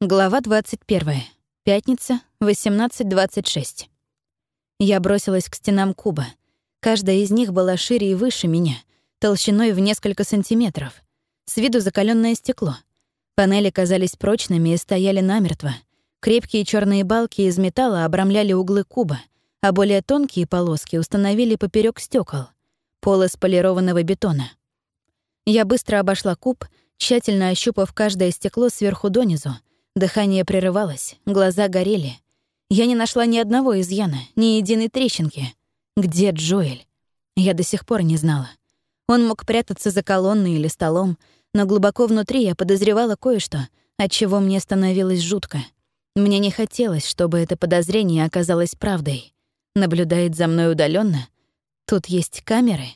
Глава 21. Пятница, 18.26. Я бросилась к стенам куба. Каждая из них была шире и выше меня, толщиной в несколько сантиметров. С виду закаленное стекло. Панели казались прочными и стояли намертво. Крепкие черные балки из металла обрамляли углы куба, а более тонкие полоски установили поперек стекол. Пол из полированного бетона. Я быстро обошла куб, тщательно ощупав каждое стекло сверху донизу, Дыхание прерывалось, глаза горели. Я не нашла ни одного изъяна, ни единой трещинки. Где Джоэль? Я до сих пор не знала. Он мог прятаться за колонной или столом, но глубоко внутри я подозревала кое-что, от чего мне становилось жутко. Мне не хотелось, чтобы это подозрение оказалось правдой. Наблюдает за мной удаленно. Тут есть камеры.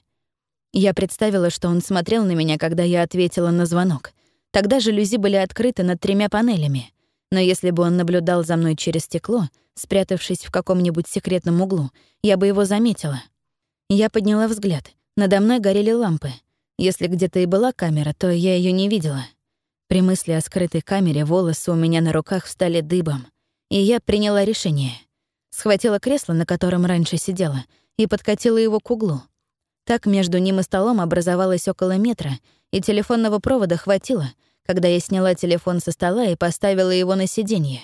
Я представила, что он смотрел на меня, когда я ответила на звонок. Тогда жалюзи были открыты над тремя панелями. Но если бы он наблюдал за мной через стекло, спрятавшись в каком-нибудь секретном углу, я бы его заметила. Я подняла взгляд. Надо мной горели лампы. Если где-то и была камера, то я ее не видела. При мысли о скрытой камере волосы у меня на руках встали дыбом. И я приняла решение. Схватила кресло, на котором раньше сидела, и подкатила его к углу. Так между ним и столом образовалось около метра, и телефонного провода хватило, когда я сняла телефон со стола и поставила его на сиденье.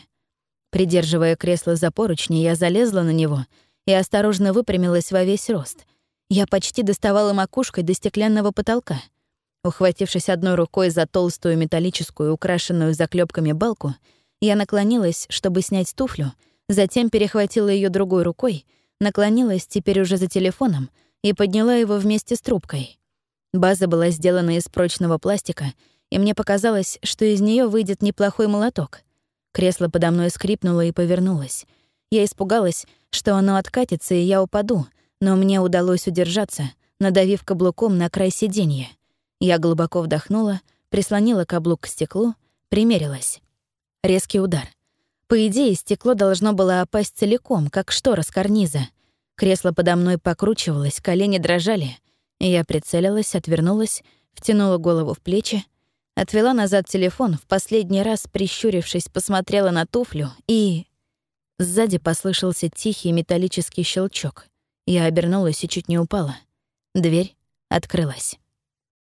Придерживая кресло за поручни, я залезла на него и осторожно выпрямилась во весь рост. Я почти доставала макушкой до стеклянного потолка. Ухватившись одной рукой за толстую металлическую, украшенную заклепками балку, я наклонилась, чтобы снять туфлю, затем перехватила ее другой рукой, наклонилась теперь уже за телефоном и подняла его вместе с трубкой. База была сделана из прочного пластика, и мне показалось, что из нее выйдет неплохой молоток. Кресло подо мной скрипнуло и повернулось. Я испугалась, что оно откатится, и я упаду, но мне удалось удержаться, надавив каблуком на край сиденья. Я глубоко вдохнула, прислонила каблук к стеклу, примерилась. Резкий удар. По идее, стекло должно было опасть целиком, как штора с карниза. Кресло подо мной покручивалось, колени дрожали. Я прицелилась, отвернулась, втянула голову в плечи, Отвела назад телефон, в последний раз, прищурившись, посмотрела на туфлю и... Сзади послышался тихий металлический щелчок. Я обернулась и чуть не упала. Дверь открылась.